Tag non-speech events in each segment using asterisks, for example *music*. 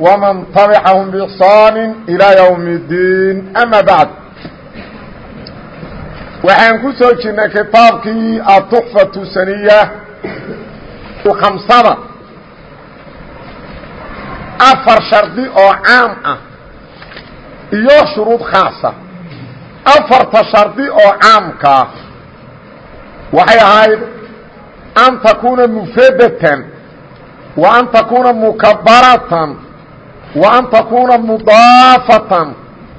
ومن طبعهم بإحصان إلى يوم الدين أما بعد waxaan ku soo jirnay kitaabkii atuxfatu saniya khamsada afar shardi oo caam ah iyo shuruud khaasa afarta shardi oo caamkaa waxay ahayd an takuuna mufradatan wa an takuuna mukabaratan takuuna mudaafatan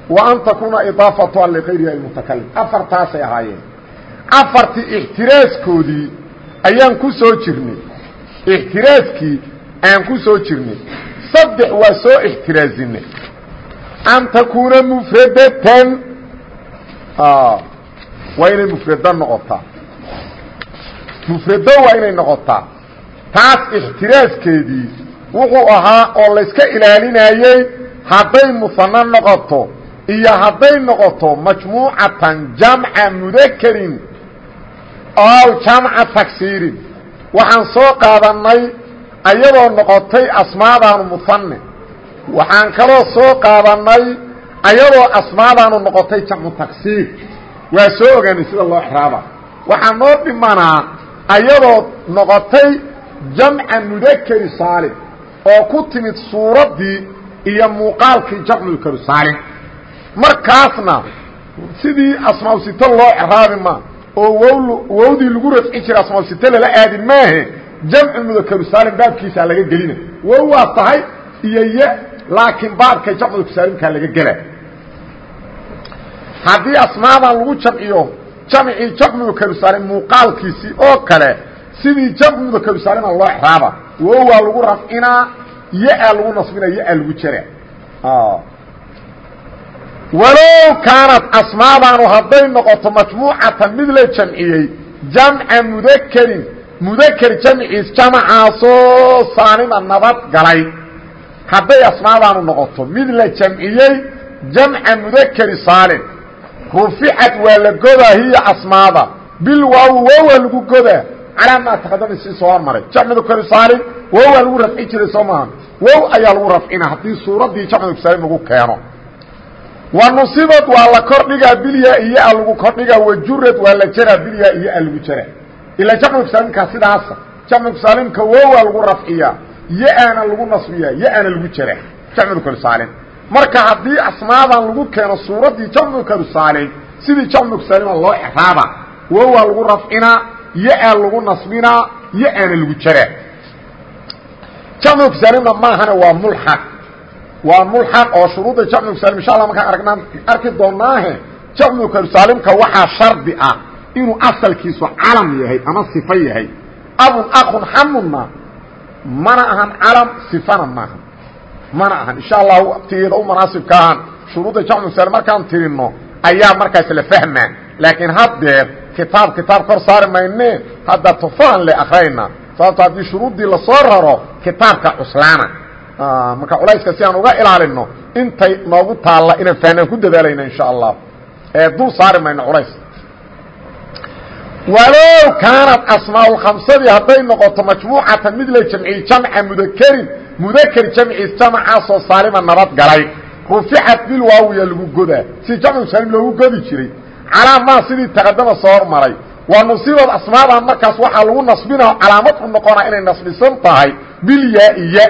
wa an takuuna idaafatuha likayriha almutakalim afartaasay ahaayeen afartii ixtiraaskoodii ayaan ku soo jirnay ixtiraaskii aan ku soo jirnay saddex waa soo ixtiraazinay an takuuna mufradatan waa inay mufrado noqotaa mufrado waa inay noqotaa taas ixtiraaskeedii wuxuu ahaa oo layska ilaalinayey hadday musano noqoto iyo hadday noqoto majmuucatan jamca mudakarin ow jamca tagsiirin waxaan soo qaadannay ayadoo noqotay asmaadaanu musanne waxaan kaloo soo qaadannay ayadoo asmaadaanu noqotay jamcu tagsiir waa soo ogaanay sida loo xraaba waxaa noo dhimanaa ayadoo noqotay jamca mudakeri saalim oo ku timid suuraddii iyo muuqaalkii jamculkaru saalim markaasna sidii asmaawsito loo ceraabi maa oo wwl wowdii lagu rafci jiray asmaawsito lala aadi maahe jamcu mudakaru saalim baabkiisaa laga gelina. Wow waa tahay iyo y laakiin baabka jamculkaru saalimkaa laga gela. Haddii asmaadan lagu jamciyo jamcii jamcu mudakaru saalim muuqaalkiisii oo kale sidii jamcu mudakaru saalima loo exraaba wowaa lagu rafcinaa ya-a lagu nasbina ya-a lagu jara walow kaanat asmaadaanu hadday noqoto majmuucatan mid la jamciyey jamca mudakerin mudaker jamciis jamacaasoo saanima nabad galay. Hadday asmaadaanu noqoto mid la jamciyey jamca mudakeri saalim ruficad waa la godaa hiya asmaada. Bil waaw wowa lagu godaa calaa maa taqadama sii soo hormaray jamc mudakeri saalim wowaa lagu rafci jiray soo maaha. Wow ayaa lagu rafcina haddii suuraddii jamc mudakeri saalim lagu keeno. Wa nusibad waa la kordhigaa bilya iyo a lagu kordhigaa. Wajurad waa la jaraa bilya iyo a lagu jaraa. Ilaa jamcu saalimkaa sidaasa. Jamcu saalimka wowaa lagu rafciyaa. Yo-ana lagu nasbiyaa yo-ana lagu jaraa. Jamcu saalim. Marka haddii asmaadan lagu keeno suuraddii jamcu saalim sidii jamcu saalima loo exraaba wowaa lagu rafcinaa yo-a lagu nasbinaa yo-ana lagu jaraa jamcu saalimna maahana waa mulxaq waa mulxaq oo shuruudda jamcu saalim insha allah markaan aragnaan arki doonaahe jamcu saalimka waxaa shardi ah inuu asalkiisu calam yahay ama صifo yahay. Abun akun xamunna mana ahan calam صifana maaha mana ahan. Insha allahu waqtigeeda u manaasibka ahan shuruudda jamcu saalim markaan tirino ayaa markaas la fahmaa laakiin haddeer kitaab kitaab kor saari mayne hadda tufaan le akrayna sababto haddii shuruuddii la soo raro kitaabka cuslaana. Marka culayska si aan uga ilaalino intay noogu taalla inaan fahnaan ku dadaalayna insha allah. Ee dul saari mayno culays. Walow kaanat asmaa khamsadii hadday noqoto majmuucatan mid la jamciyey jamca mudakerin mudaker jamciis jamacaasoo saalima nabad galay. Ruficat bil waawiya lagu godaa. Si jamcu saalim loogu godi jiray calaa maa sidii taqadama soo hormaray. Waa nusibad asmaadan markaas waxaa lagu nasbina calaamad u noqonaa inay nasbisan tahay. Bilyaa-iya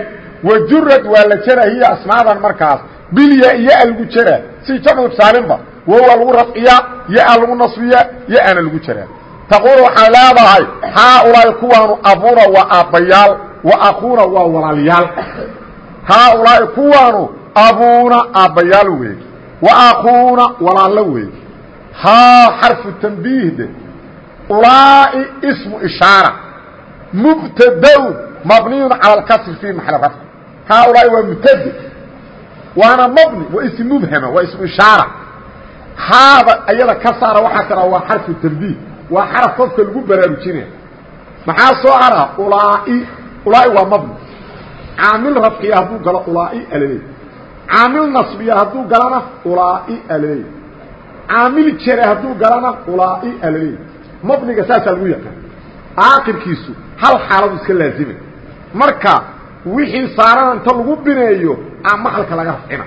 wajurad waa la jera hiya asmaadan markaas. Bilya ya lagu jera si jamcu saalimba wowaa lagu rafciyaa ya-a lagu nasbiyaa ya-ana lagu jeraa taquul waxaa leedahay haaulaa'i kuwaanu abuuna waa aabbayaal wa akuuna waa walaalyaal haaulaa'i kuwaanu abuuna aabbayaal weeye wa akuuna walaallo weeye haa xarfu tanbiihde ulaa'i ismu ishaara mubtadaun mabniyun cala alkasri fii maxali rafci. Haaulaa'i waa mubtade waana mabni waa ism mubhama waa ismu ishaara. Haada ayada ka saara waxaa tiraa waa xarfu tambiih waa xaraf qofka lagu baraarujinaya maxaa soo hara ulaa'i ulaa'i waa mabni. Caamil rafciya hadduu galo ulaa'i alaleey. Caamil nasbiya hadduu galana ulaa'i alaleey caamil jere hadduu galana ulaa'i alaleey mabniga saasaa lagu yaqaan. Aakirkiisu hal xaaladu iska laazima marka wixii saarana inta lagu bineeyo a maxalka laga rafcina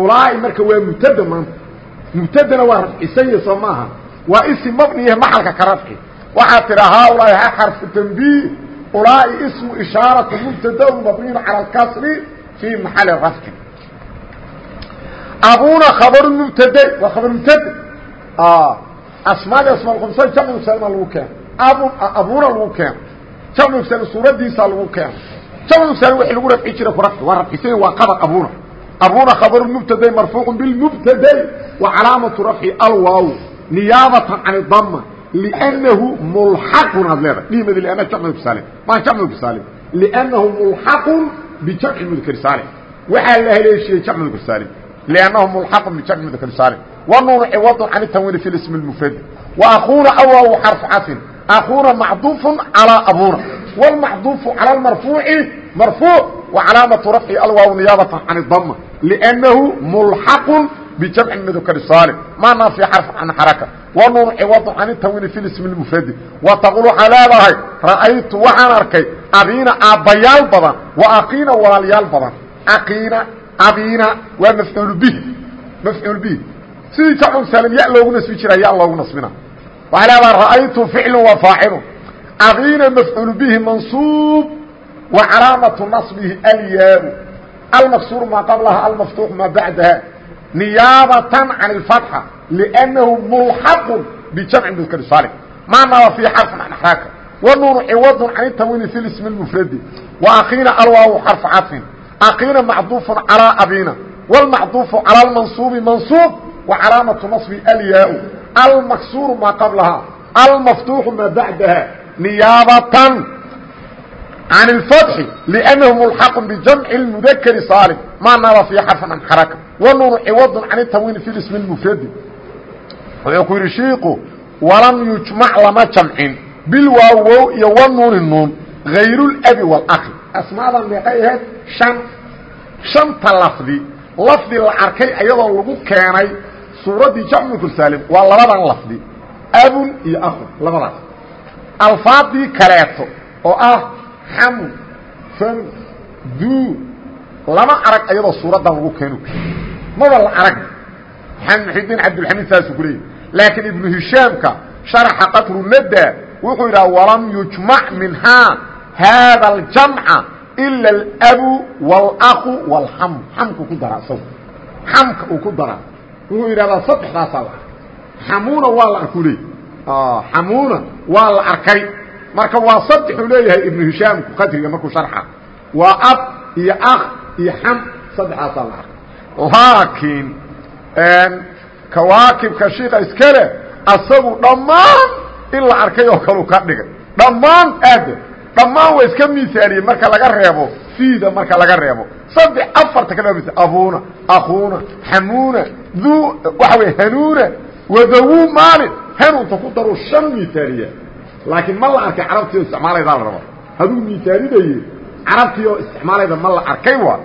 ulaa'i marka waa mubtada maanta. Mubtadana waa rafcisanya soo maaha. Waa isi mabniyahe maxalka ka rafci. Waxaad tidhaa haaulaahi ha xarfu tanbiih. Ulaa'i ismu ishaaratu mubtadaun mabniyun cala alkasri fii maxali rafcin abuna khabaru mubtade waa khabar mubtade asmaadi asmaalkhamsa jamcu salma lagu keeno ab abuna lagu keeno jamcu sal suuradiisa lagu keeno jamcu sal wixii lagu rafci jira ku rafci waa rafcisanya waa qabar abuna abuna khabaru mubtade marfuucu bilmubtade wa calaamatu rafci alwaaw niyaabatan can idama liannahu mulxaqun aad leedahay dhihimadi lianna jamcu saalim maa jamcu saalim liannahu mulxaqun bijamci mudkar saalim waxaa la haleeshiyey jamcu mudkar saalim liannahu mulxaqun bijamci mudkar saalim wanuunu ciwadun can itanwiini fi ismi lmufradi wa akuuna awaawu xarfu casin akuuna macduufun calaa abuna wlmacduufu cala lmarfuuci marfuuc wa calaamatu rafci alwaaw niyaabatan can idama liannahu mulxaqun بجمع مذكر صالم ما نافي حرف عن حركة ونون عوض عن التنوين في الاسم المفرد وتقول حلالها رأيت وحان أركي أبينا أبيال بضان وأقينا واليال بضان أقينا أبينا ومفعول به مفعول به سيدي تعلم سالم يا الله نسبي جرى يا الله نسبنا وعلى رأيت فعل وفاعل أبينا مفعول به منصوب وعلامة نصبه الياء المكسور ما قبلها المفتوح ما بعدها نيابة عن الفتحة لأنه ملحق بجمع مذكر صالح ما نرى في حرف عن حراكة والنون عوض عن التنوين في الاسم المفرد وأخينا الواو حرف عطف أخينا معطوف على أبينا والمعطوف على المنصوب منصوب وعلامة نصب الياء المكسور ما قبلها المفتوح ما بعدها نيابة عن الفتح لأنه ملحق بجمع المذكر صالح ما نرى في حرف عن حركة والنون عوض عن التنوين في الاسم المفرد ويقول الشيق ولم يجمع لما جمع بالواو iyo والنون النون غير الأب asmaadan meeqay ahayd an shanta lafdi lafdi la arkay ayadoo lagu keenay suuraddii jacmu kursaalim waa labadan lafdi abun iyo ahun labadaas. Alfaadii kaleeto oo ah xamu fam du lama arag ayadoo suuradan lagu keenu. Maba la arag. Maxamed muxidiin cabdilxamiid saasu ku leeyay laakiin ibnu hishaamka sharaxa qadru nadda wuxuu yidhaha walam yujmac minhaa haada aljamca ila alabu wاlaqu wاlxam xamku ku daraa isagu xamka uu ku daraa wuxuu yidhahdaa saddexdaasaa la arkay xamuuna waa la arku leey xamuuna waa la arkay marka waa saddexuu leeyahay ibnu hishaamku qadriga markuu sharxa waa ab iyo akh iyo xam saddexdaasaa la arkay laakiin kawaakibka shiika iskale asagu dhammaan in la arkay oo kalu ka dhigay dhammaan aada dhammaan waa iska miisaaliyey marka laga reebo fiida marka laga reebo. Saddex afarta ka mis abuuna akuuna xamuuna duu waxa wey wadawu maalin. Hanuunta ku shan miisaaliya laakiin ma la arkay carabtii oo isticmaalaydaa la raba haduu miisaalidaye carabtii oo isticmaalayda ma la arkay waa.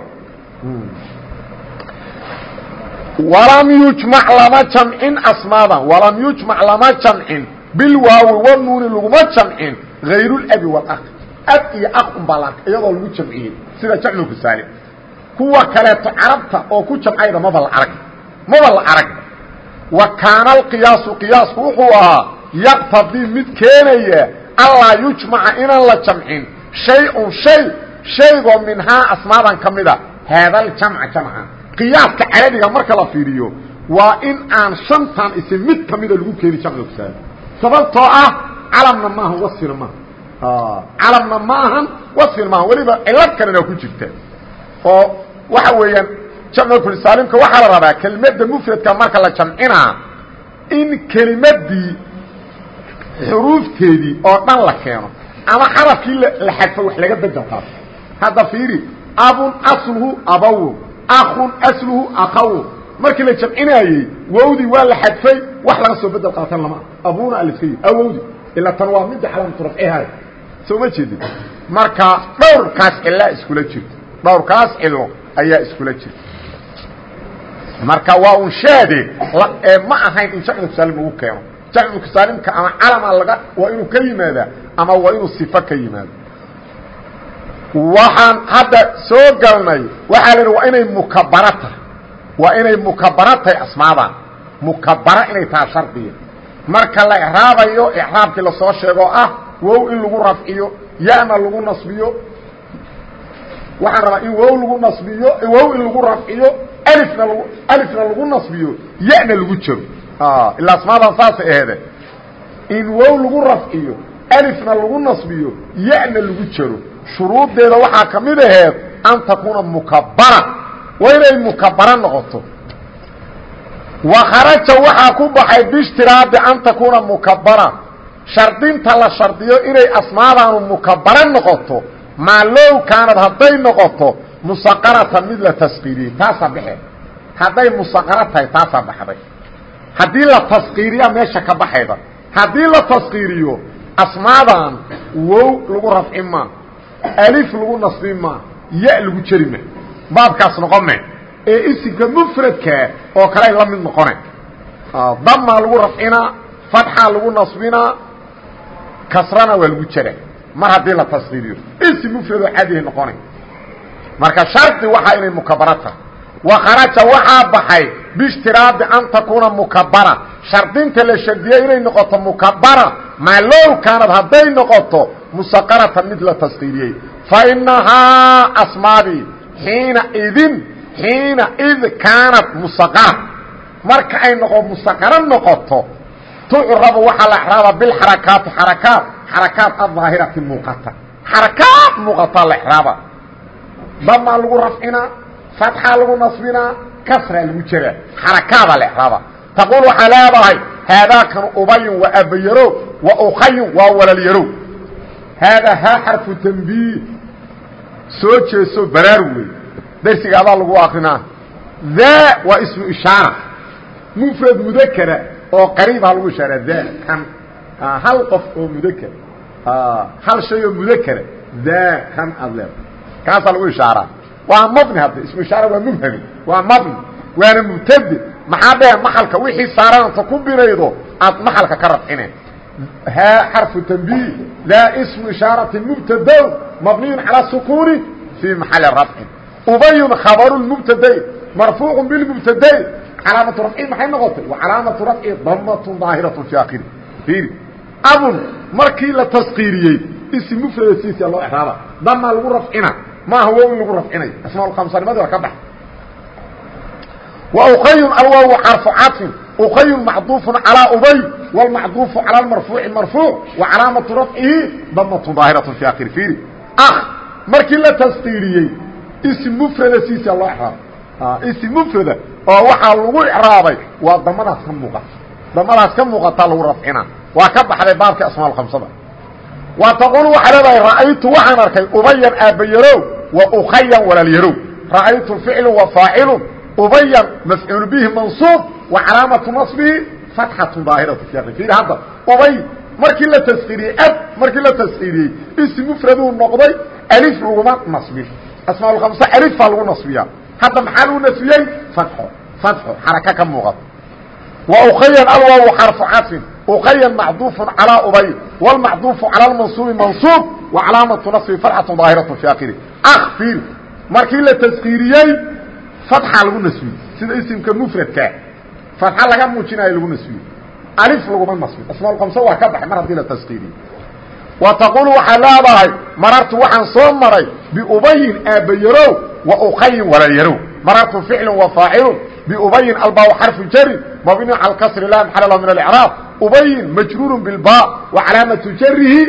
Walam yujmac lama jamcin asmaadan. Walam yujmac lama jamcin. Bilwaawi wanuuni laguma jamcin. Hayruulabi walakh ab iyo akh un baa la arkay iyadoo lagu jamciyey sida jamcu kusaalim kuwa kaleeto carabta oo ku jamcayda maba la arag maba la arag. Wa kaana alqiyaasu qiyaasku wuxuu ahaa yaqtadii mid keenaya allaa yujmaca inaan la jamcin shay-un shay shaygoo minhaa asmaadan ka mida. Haadaljamca jamca. Qiyaaska carabiga marka la fiiriyo waa in aan shantan isi mid ka mida lagu keeni jamcu sababtoo ah calamna maahan wasfina maaha calamna ma ahan wasfina maahan weliba cilad kalena ku jirta. Oo waxa weeyaan jamcukulisaalimka waxaa la rabaa kelimada mufradka marka la jamcinaa in kelimadii xuruufteedii oo dhan la keeno ama xarafkii la xadfo wax laga bedel qaato. Hadda fiiri abun asluhu abawun akun asluhu akawn markii la jamcinaayey wowdii waa la xadfay wax laga soo bedel qaatan lama. Abuna aliska awowdi. Ila tan waa midda calaamatu rafcihay soo ma jeedin. Marka dhowrkaas cilaa iskula jirta dhowrkaas cilo ayaa iskula jirta marka waa un shaade ma ahayn in jamcu tasaalim lagu keeno. Jamcu tasaalimka ama calama laga waa inuu ka yimaadaa ama waa inuu sifo ka yimaado waxaan hadda soo galnay waxaa la idhi waa inay mukabara tahay waa inay mukabara tahay asmaadan mukabara inay tahay shardiya marka la icraabayo icraabkii la soo sheegoo ah wow in lagu rafciyo yana lagu nasbiyo. Waxaan rabaa in wow lagu nasbiyo wow in lagu rafciyo alifna lag alifna lagu nasbiyo yana lagu jaro. Ilaa asmaadan saasay aheede in wow lagu rafciyo alifna lagu nasbiyo yana lagu jaro. Shuruuddeeda waxaa ka mid aheed an takuuna mukabara waa inay mukabara noqoto. Wa kharaja waxaa ku baxay biishtiraadi an takuuna mukabara shardinta la shardiyo inay asmaadaanu mukabara noqoto maa low kaanad hadday noqoto musaqaratan mid la taskiiriyey taasaa baxee hadday musaqaro tahay taasaa baxday. Haddii la taskiiriya meesha ka baxayda haddii la taskiiriyo asmaadan wow lagu rafci maa alif lagu nasbi maa ya lagu jeri ma. Baabkaas noqome ee isimka mfradkaa oo kale ay la mid noqone. Damaa lagu rafcinaa fatxaa lagu nasbinaa kasrana waa lagu jera mar haddii la taskiiriyo isim mfradoo cadihay noqonay. Marka shardi waxaa inay mukabara tahay wa kharaja waxaa baxay biishtiraadi an takuuna mukabara. Shardinta la shardiye inay noqoto mukabara. Maa low kaanad hadday noqoto musaqaratan mid la fa inahaa asmaadii xiina idin xiina id kaanat musaqara marka ay noqo musaqaro noqoto tucrabu waxaa la exraaba bilxarakaati xarakaat xarakaat adaahirati muuqata. Xarakaat muuqataa la exraaba damaa lagu rafcinaa fatxaa lagu nasbinaa kasraa lagu jeraa xarakaadaa la exraaba taquul waxaa leedahay haadaakanu ubayun waa abayarow wa ukayun waa walaalyarow haadaa haa xarfu tanbiih. Soo jeeso baraarug wey darsiga adaa lagu akrinaa daa waa ismu ishaara. Mufrad mudakara oo qariibha lagu ishaara daa kan hal qof oo mudakr hal shay oo mudakara daa kan aad leeda kaasaa lagu ishaaraa waa mabni hadda ismu ishaara waa mubhami waa mabni waana mubtade maxaa dheh maxalka wixii saaranta ku binaydo aad maxalka ka rafcine haa xarfu tanbiih daa ismu ishaarati mubtadow mabniyun calaa sukuuni fii maxali rafcin ubayun khabaru mubtadayn marfuucu bilmubtadayn calaamatu rafci maxay noqotay wa calaamatu rafci damatun daahiratu fi akhiri fiiri abun markii la taskiiriyey ism mufrada siisa loo exraaba damaa lagu rafcina maaha wow in lagu rafcinayo asmaaulkhamsanimadi waa ka bax wa uqayun alwaaw xarfu caطfin uqayun macduufun calaa ubay wlmacduufu cala marfuuci marfuuc wa calaamatu rafcihi damatun daahiratu fi akhiri fiiri ah markii la taskiiriyey ism mufrada siisa loo exraaba ism mufrada oo waxaa lagu icraabay waa damadaas ka muuqata. Damadaas ka muuqataa lagu rafcina waa ka baxday baabka asmaa khamsada. Wa taquul waxaa leedahay ra'aytu waxaan arkay ubayan aabbayarow wa ukhayan walaalyarow ra'aytu ficlu wa faacilu ubayan mafcuul bihi mansuub wa calaamatu nasbihi fatxatu daahiratu fi ir hadda ubay markii la taskiiriyey ab markii la taskiiriyey ism mufraduu noqday alif laguma nasbin asmaa khamsa alifaa lagu nasbiyaa hadda maxaa lgu nafiyey? Ao ao xaraka ka muuqato. Wauqayan alwaaw xarfu cafin uqayan macduufu calaa ubay wlmacduufu cala lmansuubi mansuub wa calaamatu nasbi fatxatu daahiratu fi akiri akfir markii la taskiiriyey fatxa lagu nasbiyey sida isimka mufradkaa fatxa laga muujinayo lagu nasbiyey alif laguma nasbin asmaalqamso waa ka baxay mar haddii la taskiiriyo wa taquulu waxaad leedahay marartu waxaan soo maray biubayin aabbayarow wa ukhayin walaalyarow marartu ficlu wa faacilu biubayin alba xarfu jari mabni cala kasri la maxal lahu min اlcraab ubayin majruur bilba wa calaamatu jarihi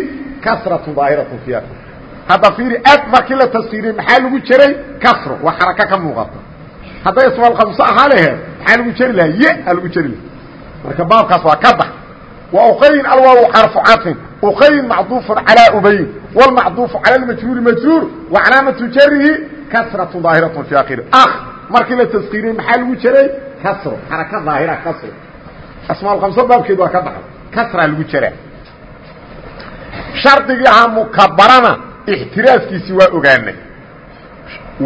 kasratu daahiratu fiya hadda fiiri ad markii la tafsiiriyey maxaa lagu jeray kasro waa xaraka ka muuqata hadday ismaal khamso ahaa laheed maxaa lagu jeri lahaa ye aa lagu jeri laha marka baabkaas waa ka bax wa uqayin alwaaw xarfu caطfin uqayin macduufu calىa ubayin wاlmacduufu calى اmajruuri majruur wa calaamatu jarihi kasratu daahiratu fi akhiri markii la taskiiriyey maxaa lagu jiray kasro xaraka daahira kasro asmaaulkamso baabkeed waa ka baxay kasraa lagu jiraa shardigii ahaa mukabarana ixtiraaskiisii waa ogaanay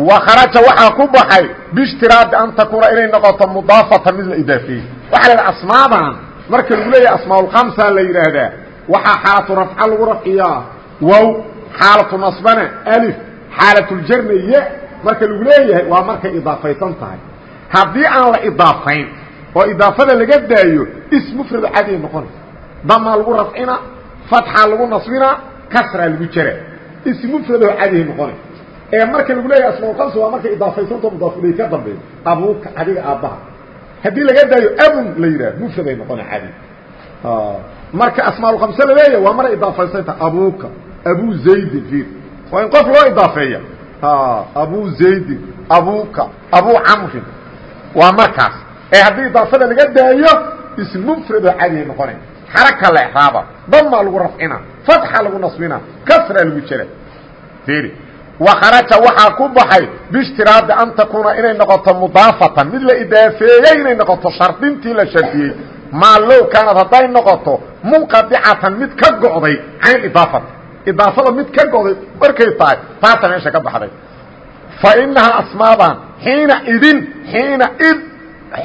wa kharaja waxaa ku baxay biishtiraadi an takuuna inay noqoto mudaafatan mid la idaafeeyey waxaa la asmaadan marka lagu leeyahay asmaaulkamsa la yidhaahdaa waxaa xaalatu rafca lagu rafciyaa wow xaalatu nasbana alif xaalatuljarna ye marka lagu leeyahay waa markay idaafaysan tahay. Haddii aan la idaafayn oo idaafada laga daayo ismufrad cadiya noqonay damaa lagu rafcina fatxaa lagu nasbina kasraa lagu jara. Ismufradoo cadiya noqonay ee marka lagu leeyahay asmaaulkamsa waa markay idaafaysanto mudaafulay ka dambeeyo abuuka adiga aabbaha. Haddii laga daayo abun la yidhaah mufraday noqona cadi marka asmaaulkamse la leeyahay waa maray idaafaysantaha abuuka abu zaydin ir waa in qof loo idaafeeya. Abu zaydin abuka abu camrin waa markaas. Ee haddii idaafada laga daayo ismufradoo cadiya noqonay. Xaraka la exraaba damaa lagu rafcina. Fatxa lagu nasbina. Kasra lagu jera iri وkharaja waxaa ku baxay bاshtiraadi an takuuna inay noqoto mudaafatan. Mid la idaafeeyey inay noqoto shardintii la shardiyey. Maa low kaanad hadday noqoto munqadicatan mid ka go'day can idaafati idaafada mid ka go'day markay tahay taasa meesha ka baxday. Fa inahaa asmaadan xiina idin xiina id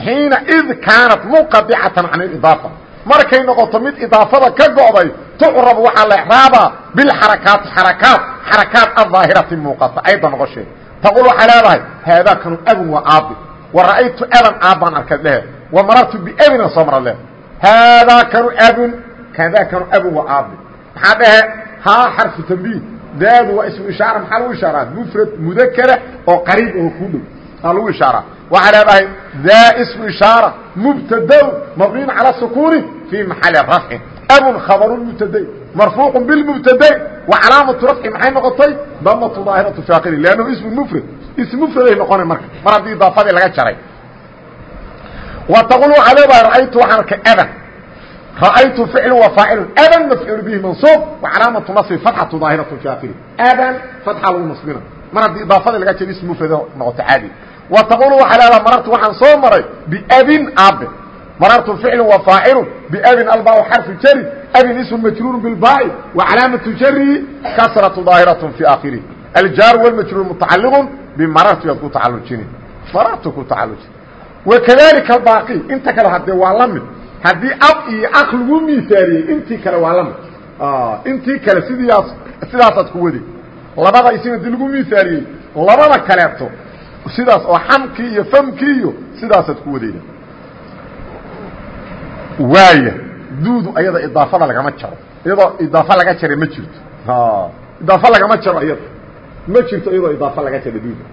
xiina id kaanat munqadicatan can اidaafa markay noqoto mid idaafada ka go'day tucrab waxaa la exraabaa bilxarakaati xarakaat xarakaat adaahirati muuqata ayda noqoshee. Taqul waxay leedahay haadaa kanu abun waa aabi wa ra'aytu aban aabbaan arkad lehe wa marartu biabina soo mara lehe haadaa kanu abun kadaa kanu abun waa aabi maxaa dhehe haa xarfu tambiih daadu waa ismu ishaara maxaa lagu ishaaraa mufrad mudakara oo qariib oo ku dhow aa lagu ishaaraa waxaa leedahay daa ismu ishaara mubtadow mabniin calى sukuuni fii maxali rafcin abun khabaru mubtadayn marfuuq bilmubtadayn wa calaamatu rafci maxay noqotay damatu daahiratu faaqili lannahu ismu mufrad ism mufraday noqona marka mar haddii idaafadii laga jaray wa taqul waxaa leedahay ra'aytu waxaan arkay aban ra'aytu ficlu wa faacilu aban mafcuul bihi mansuub wa calaamatu nasbi fatxatu daahiratu faaqili aban fatxa lagu nasbina mar haddii idaafadii laga jaray ism mufrad noqoto caadi وتقuل waaa leedaha marartu waxaan soo maray بأbin abe marartu فicl وفاacل بأbin alba xرف jri أbin isم majrوr بالbاء وcalaamaة jri kasرة ظاahiraة في akhirih الjاar والmajrوr متacaliq bmararti ad ku tacalujini marartu ku tacalujin وkadalika baaqi inta kale hadee waa la mid haddii ab iyo ak lagu miisaaliyey intii kale waa la mid intii kale sidiias sidaasaad ku wadi. Labada isim haddii lagu miisaaliyey labada kaleeto sidaas oo xamkii iyo famkii iyo sidaasaad ku wadayda waaya duudu ayada idaafada lagama jaro. Iyadoo idaafa laga jaray ma jirto. Idaafa lagama jaro iyada ma jirto iyadoo idaafa laga jaro duuda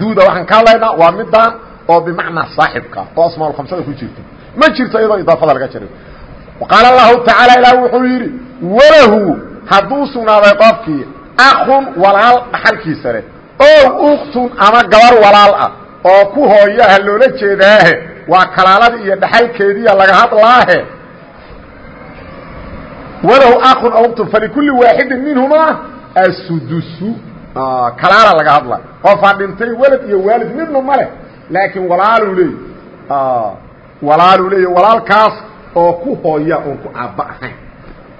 duuda waxaan ka hadlaynaa waa midaan oo bimacnaa saaxibka oo asmaal khamsada ku jirto ma jirto iyadoo idaafada laga jaray qaala allahu tacaala ilaah wuxuu yidhi walahu hadduu sugnaaday qofkii akun walaal dhaxalkiisa leh o uktun ama gabar walaal ah oo ku hooyaha loola jeedaahe waa kalaaladii iyo dhaxalkeediiya laga hadlaahe. Walow akun aw uktun falikulli waaxidin minhumaa asudusu kalaala laga hadla qofaa dhintay welad iyo waalid midna ma leh laakiin walaaluu leey walaaluu leey walaalkaas oo ku hooya oon ku aabba ahayn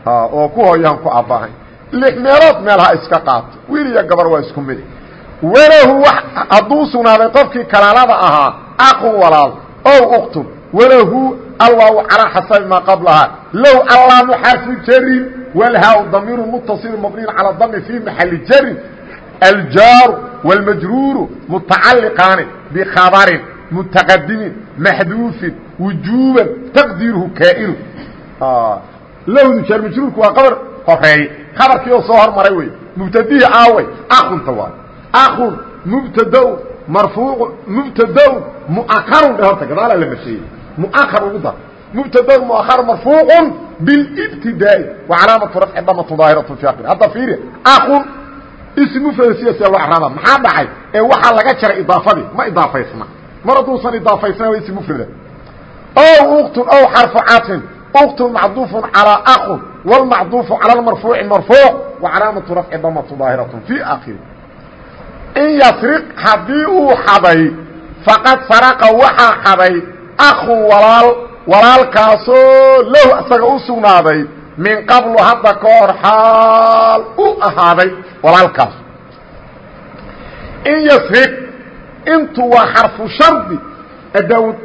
oo ku hooya aan ku aabba ahayn lix meelood meel ha iska qaato. Wiil iyo gabar waa isku mid. Walahu hadduu sugnaaday qofkii kalaalada ahaa aqun walaal ow uktun walahu alwaaw calaa xasabi maa qablahaa. Low allaamu xarfu jarin walhaa damiiru mutasilu mabniyin calى dami fii maxali jarin aljaaru wاlmajruuru mutacaliqaani bikhabarin mutaqadimin maxduufin wujuuban taqdiiruhu kaa'inu lowdu jaar majruurku waa qabar horeeye khabarkii oo soo hormaray wey mubtadihii aaway aqunta waay akun mubtadaun marfuucu mubtadaun muakarun dhe horta gadaala la masheeyey muakar ugu dar mubtadaun muakar marfuucun bilibtidaa'i wa calaamatu rafci damatu daahiratu aqri hadda fiiri akun ism mufrad sida sia loo craaba maxaa dhacay ee waxaa laga jaray idaafadii ma idaafaysna mar hadduusan idaafaysna waa ism mufrada ow uktun ow xarfu caطfin uktun macduufun calىa akun wاlmacduufu calى اmarfuuci marfuuc wa calaamatu rafci damatu daahiratu fi akhiri in yasriq haddii uu xaday faqad saraqa waxaa xaday akhun walaal walaalkaasoo lahu isaga u sugnaaday min qablu hadda ka hor xaal u ahaaday walaalkaas in yasriq intu waa xarfu shardi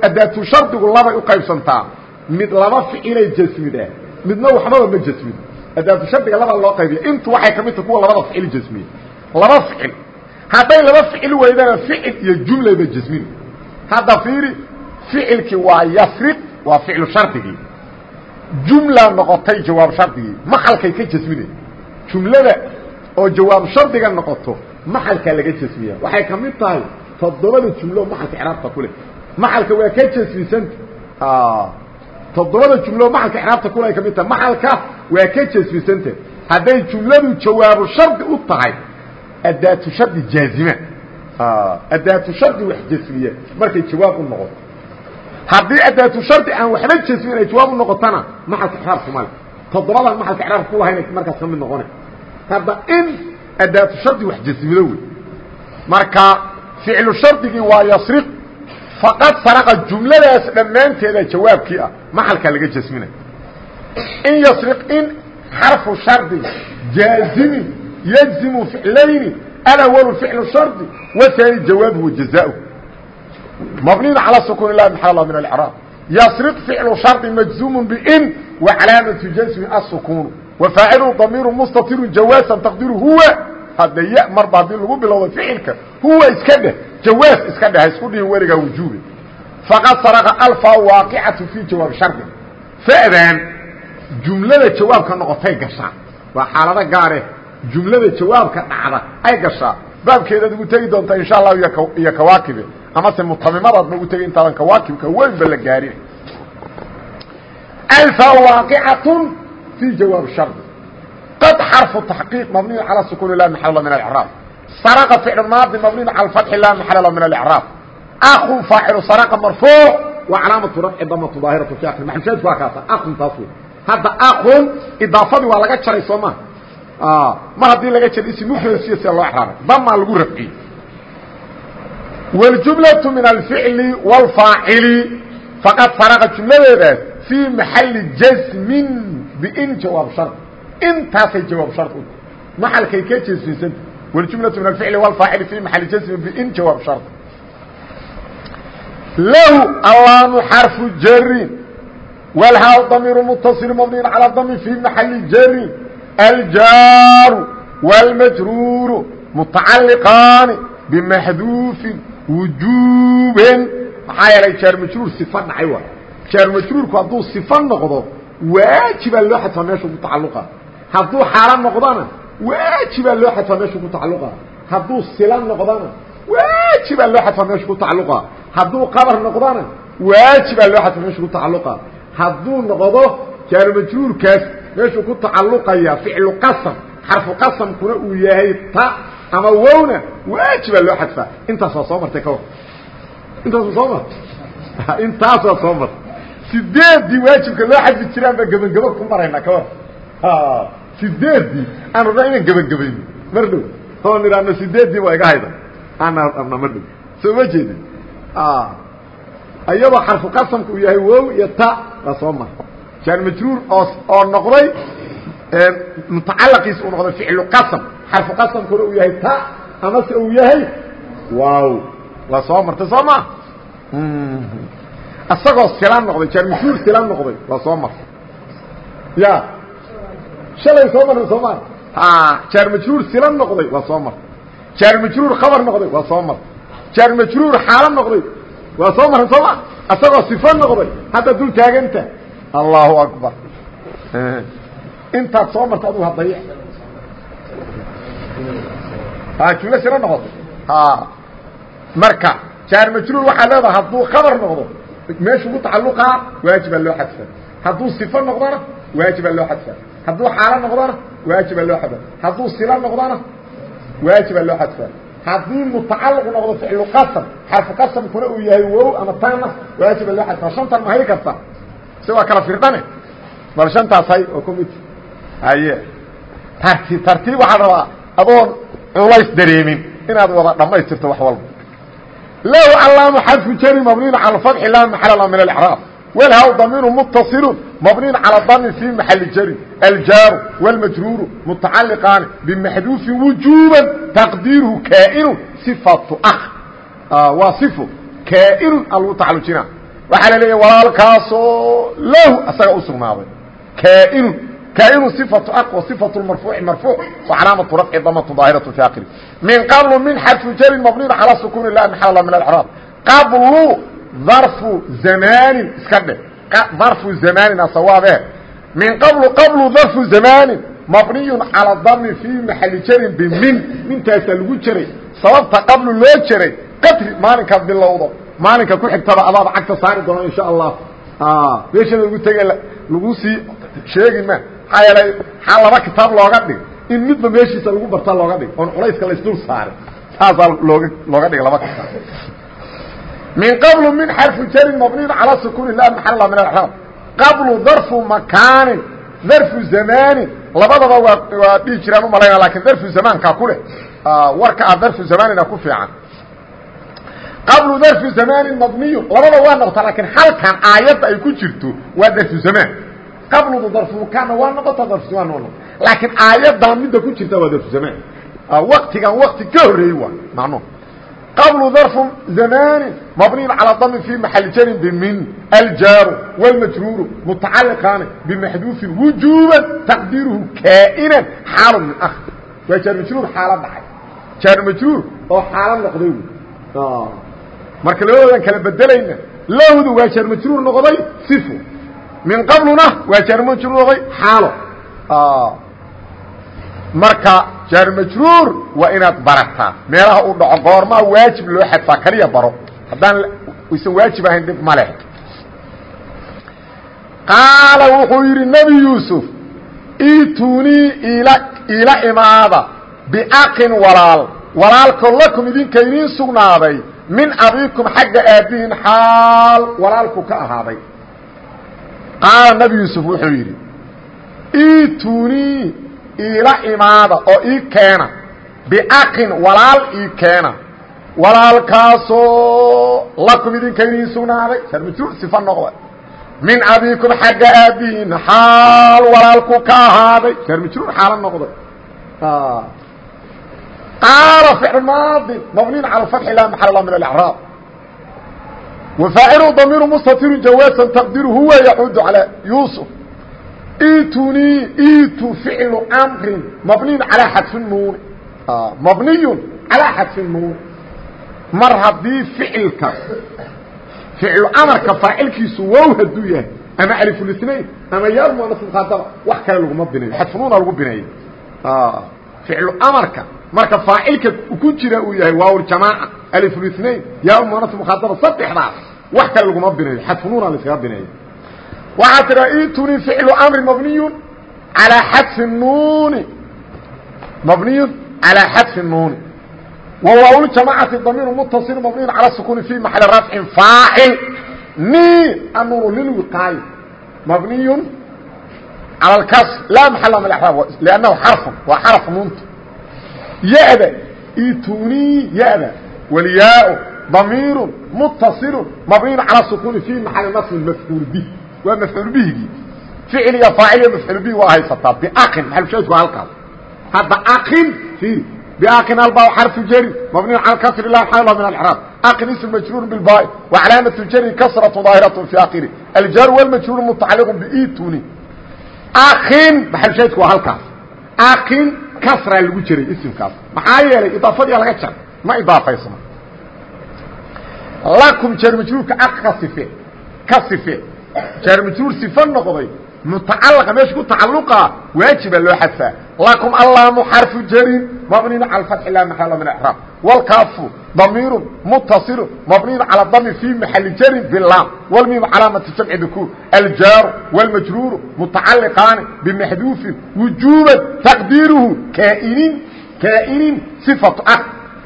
adaatu shardigu labay u qaybsantaa. Mid laba ficilay jasmidaa midna waxbaba ma jasmido adaatu shardiga laba loo qaybiya intu waxay ka mid taha kuwa labada ficil jasmiya laba ficil. Hadday laba ficil weydana ficil iyo jumlayba jasmin hadda fiiri ficilkii waa yasriq waa ficlu shardigii. Jumla noqotay jawaab shardigii. Maxalkay ka jasminay jumlada oo jawaab shardiga noqoto maxalkaa laga jasmiya waxay ka mid tahay toddobada jumlo maxalka icraabta ku leh. Maxalka waa ka jasmisanta toddobada jumlo maxalka icraabta kule ay ka mid tahay. Maxalka waa ka jasmisanta hadday jumladu jawaabu shardi u tahay adaatu shardi jaazima. Adaatu shardi wax jasmiya markay jawaab u noqoto. Haddii adaatu shardi aan waxba jasmin ay jawaab u noqotona maxalka icraabka male toddobadan maxalka icraabka ku lahayn markaas ka mid noqona hadda in adaatu shardi wax jasmido wey marka ficlu shardigii waa yasriq faqad saraqa jumladaas dhammaanteeda jawaabkii ah maxalkaa laga jasminayo in yasriq in xarfu shardi jaazimin yajzimu ficlayni alawlu ficlu shardi waani jawaabuhu jazaau. Mabniyun calaa sukuun ilahi maxalla min alcraab yasriq ficlu shardi majzuumu bin wa calaamatu jasmi asukuunu wa faacilu damiiru mustatiru jawaasan taqdiru huwa hadda ya marba haddii lagu bilowda ficilka huwa iska dheh jawaab iska dheh isku dhihin weligaa wujuubi. Faqad sarqa alfa waaqicatu fii jawaab shardi. Fa'dan jumlada jawaabka noqotay gashaa. Waa xaalada gaareh jumlada jawaabka dhacda ay gashaa. Baabkeedaad ugu tegi doontaa insha allahu iyo kawaakibe amase mutamimadaadba ugu tegi intaadan kawaakibka weynba la gaarin. Alfa waaqicatun fii jawaab shardi qad xarfu taxqiiq mabniyu calaa sukuuni la maxalla min alcraab saraqa ficlu maadi mabniyu cala fatxi la maxalla min alcraab akun faacilu saraqa marfuuc wa calaamatu rafci damatu daahiratu fi akri maxamsheedku waa kaasa akun taas wey hadda akun idaafadii waa laga jaray soo maa mar haddii laga jaro ism mufradsiyo sida loo exraabay damaa lagu rafciyey wاljumlaةu min alficli wاlfaacili faqad saraqa jumladeedaas fii maxali jasmin bin jawaab shar intaasay jawaab shar u maxalkay ka jasminsanta wاljumlaةu min alficli wاlfaacili fii maxali jasmin bin jawaab shar lahu allaamu xarfu jarin wlhaa damiir mutaصil mabniy calى dami fii maxali jarin aljaaru wاlmajruuru mutacaliqaani bimaxduufin wujuuben maxaa yeelay jaar majruur sifa dhacay waay jaar majruurku hadduu sifa noqdo waajibaa loo xadfaa meeshu ku tacaluqa hadduu xaalo noqdona waajibaa loo xadfaa meeshu ku tacaluqa hadduu sila noqdona waajibaa loo xadfaa meeshu ku tacaluqa hadduu qabar noqdona waajibaa loo xadfaa meeshu ku tacaluqa hadduu noqdo jaar majruurkaas meeshuu ku tacaluqaya ficlu qasam xarfu qasamkuna uu yahay ta ama wowna waajibaa loo xadfaa intaas waa soo martay kawar intaas waa soo martay *laughs* intaas waa soo martay sideeddii waajibka loo xadfi jiraan baa gebangebo ku maraynaa kawar sideeddii aan rabnaa inaan gebangebayno mar dhow oon idhaahno sideeddii waa iga hayda aan rabnaa mar dhow soo ma jeedin? Iyadoo xarfu qasamka uu yahay wow iyo ta waa soo mara jaar majruur oo oo noqday mutacalaqiisa uu noqday ficlu qasam. Xarfu qasamkuna uu yahay ta amase uu yahay waaw waa soo martay soo ma? Isagoo sila noqday jaar majruur sila noqday waa soo martay. Ya shalay soo martay soo ma. Jaar majruur sila noqday waa soo martay jaar majruur khabar noqday waa soo martay jaar majruur xaalo noqday waa soo martay soo ma. Isagoo sifo noqday hadda dul taaganta. Allahu akbar. Intaad soo marta aduu hadday jumlo siro noqoto marka jaar majruur waxaa leedaha hadduu khabar noqdo meeshuu ku xadfaa hadduu sifo noqdona waajibaa loo xadfaa hadduu xaalo noqdona waajibaa loo xadfaa hadduu silo noqdona waajibaa loo xadfaa haddii mutacalliqu noqdo ficlu qasam xarfu qasamkuna uu yahay wow ama taana waajibaa loo xadfaa shantan ma hay karta. Si waa kala firdane bal shantaas hay oo kumid haye. Tartiib tartiib waxaa rabaa adoon culays dareemin inaad wada dhammaystirto wax walba. Lahu calaamu xadfu jari mabniin cala fatxi laa maxala min alcraab wlhaw damiru mutaصilu mabniin calى dami fi maxali jari aljaaru wاlmajruuru mutacaliqaani bimaxduufin wujuuba taqdiiruhu kaainu صifatu ah waa صifo kaainu alagu tacalujina waxaa la leeyahy walaalkaasoo lahu asaga u sugnaaday kaainu kaainu صifatu ah wa صifaة marfuuci marfuuc wa calaamatu rafci damatu daahiraة fi akiri min qablu min xadfu jarin mabniin calى sukuuni lah maxal min acraab qablu darfu zamaanin iska dhe. Darfu zamaanin asawaabe min qablu qablu darfu zamaanin mabniyun cala dami fii maxali jarin bimin mintaasaa lagu jeray sababta qablu loo jeray qadri maalinkaad bilowdo maalinka ku xigtaba adaaba cagta saari doona insha allah. Meeshada lagu tege lagu sii sheegi ma. Maxaa yeelay maxaa laba kitaab looga dhig in midba meeshiisa lagu bartaa looga dhig oon culayska laysdul saarin saasaa looga looga dhig laba kitaab min qablu min xarfu jarin mabniin calى sukuuni la maxala min aعraab qablu darfu makaanin darfu zamaanin labadaba waa waa dhihi jiraan umalayna laakiin darfu zamaankaa ku leh warka ah darfu zamaanina ku fiican qablu darfu zamaanin mabniyu labada waa noqota lakiin halkan aayadda ay ku jirto waa darfu zamaan qabludu darfu makaanna waa noqota darfu zamaan waa noqota laakiin aayaddan midda ku jirta waa darfu zamaan waktigan wakti ka horeeyey waa macnuhu qablu darfu zamaani mabniyin calaa damin fii maxali jarin bimin aljaaru wاlmajruuru mutacaliqaani bimaxduufin wujuuban taqdiiruhu kaa'inan xaalu min akr waa jaarumajruur xaala dhacay jaarumajruur oo xaala noqday w marka labadoodan kala bedelayna lowdu waa jaarumajruur noqday sifu min qabluna waa jaarumajruur noqday xaalo marka jaar majruur waa inaad barataa meelaha uu dhaco goormaa waajib loo xadfaa kaliya baro. Haddaan aysan waajib ahayn dhib ma leh. Qaala wuxuu yidhi nebi yuusuf itunii ila iila imaada biaqin walaal. Walaalko lakum idinka idiin sugnaaday. Min abiikum xagga aabbihin xaal walaalku ka ahaaday. Qaala nebi yuusuf wuxuu yidhi itunii iila imaada oo ii keena. Biaqin walaal ii keena. Walaalkaasoo lakum idinka idiin sugnaaday. Sharmajruur sifa noqda min abiikum xagga aabbihiin xaal walaalku ka ahaaday. Sharmajruur xaalo noqday. Qaala ficl maadi mabniin cala fatxi laa maxal min alacraab wafaacilu damiiru mustatiru jawaasan taqdiru huwa yacuudu calaa yuusuf itunii itu ficlu mrin mabniyn calaa xadfi nuuni mabniyun calaa xadfi nuuni mar haddii ficilka ficlu amarka faacilkiisu wow hadduu yahay ama alifulinain ama yarmuanasmuqaadaba wax kale laguma binayo xadfunuuna lagu binayo ficlu amarka marka faacilka ku jira uu yahay waawljamaaca alifulinain yamuanasmuqaadaba saddexdaas wax kale laguma binayo xadfunuuna la iskaga binayo waxaa tiraa ituni ficlu amri mabniyu alaa xadfi nuuni mabniyu calaa xadfi nuuni wa waaljamacati damiir mutaصil mabniyu calى sukuni fi maxali rafcin faacil ni anuunu lilwiqaayo mabniyu calى اkas laa maxala min araab lannahu xarfun waa xaraf nuunta ya-da ituni ya-da walyaa damiiru mutaصilu mabniyu calى sukuni fi maxali nasbin mafcuul bih waa mafcuul bihigii ficil iyo faacil iyo mafcuul bihi waa haysataa. biaqin maxalushaadku waa halkaas? hadda aqin fiiri biaqin albaa xarfu jari mabniyu cala kasri la xaala min alcraab aqin ism majruur bilbaai wa calaamatu jari kasratu daahiratu fi akhiri aljar walmajruur mutacaliqu biituni aqin maxalushaadku waa halkaas? aqin kasraa lagu jiray isimkaas. maxaa yeelay idaafadiya laga jar ma idaafaysno lakum jar majruurka aq ka sife ka sife jaar majruur sifa noqday. Mutacalaqa meesha ku tacaluqa waajiba loo xadfaa. Lakum allaamu xarfu jarin mabniin cala fatxi laa maxala min iraab wlkaafu damiiru mutasilu mabniin cala dami fii maxali jarin bilaam wlmiimu calaamati jamci dukuur aljaaru wاlmajruuru mutacaliqaani bimaxduufin wujuuban taqdiiruhu kaainin kaainin sifatu ah.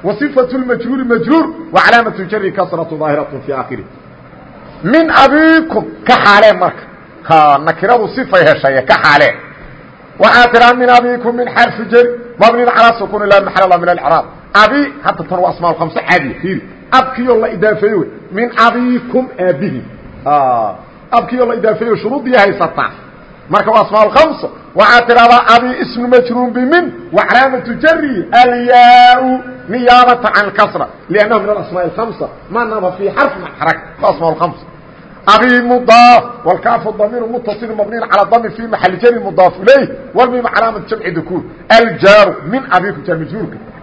Wa sifatu majruuri majruur wa calaamatu jari kasratu daahiratu fii aakhirih min abiikum ka xaalee marka. Nakiradu sifay heshaye ka xaalee waxaa tiraa min abiikum min xarfi jari mabnin calaa sukuni la maxal min alcraab abi hadda tan waa asmaa khamse caadiya fiiri abkiyo la idaafeeye wey min abikum aabihi. Abkiyo la idaafeeyo shuruuddii haysataa marka waa asmaa khamsa waxaad tidhahdaa abi ismu majruun bimin wa calaamatu jari alyaa niyaabata can اkasra liannahu min alasmaa اhamsa ma naba fii xarf ma xarag. Waa asmaa khamsa abi mdaaf wlkaafu damiir mutaصil mabniin calى dami fi maxali jari mudaaf ilayh wlmim calaamat jamci dukuur aljaaru min abikum jaar